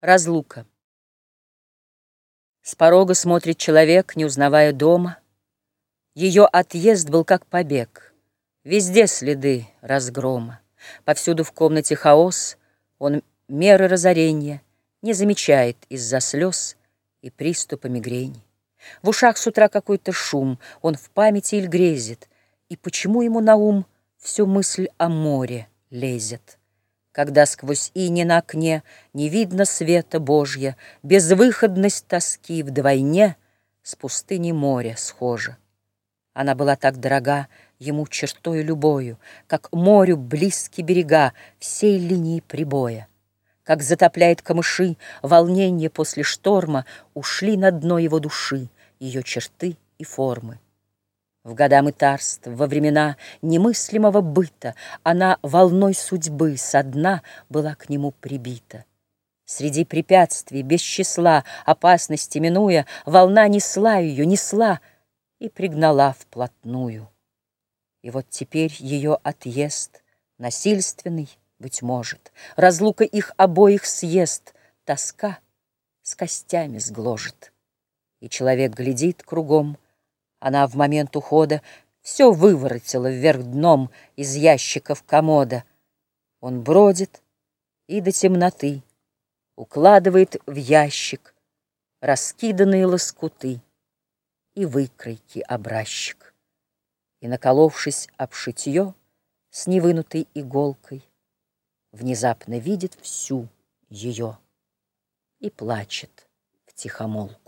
Разлука. С порога смотрит человек, не узнавая дома. Ее отъезд был как побег. Везде следы разгрома. Повсюду в комнате хаос. Он меры разорения не замечает из-за слез и приступа мигрени. В ушах с утра какой-то шум, он в памяти иль грезит. И почему ему на ум всю мысль о море лезет? Когда сквозь ини на окне Не видно света Божья, Безвыходность тоски вдвойне С пустыней моря схожа. Она была так дорога Ему чертою любою, Как морю близкие берега Всей линии прибоя. Как затопляет камыши Волнение после шторма, Ушли на дно его души Ее черты и формы. В года мытарств, во времена немыслимого быта Она волной судьбы со дна была к нему прибита. Среди препятствий, без числа, опасности минуя, Волна несла ее, несла и пригнала вплотную. И вот теперь ее отъезд, насильственный, быть может, Разлука их обоих съест, тоска с костями сгложит. И человек глядит кругом, она в момент ухода все выворотила вверх дном из ящиков комода. Он бродит и до темноты укладывает в ящик раскиданные лоскуты и выкройки образчик. И, наколовшись об шитье с невынутой иголкой, внезапно видит всю ее и плачет в тихомолку.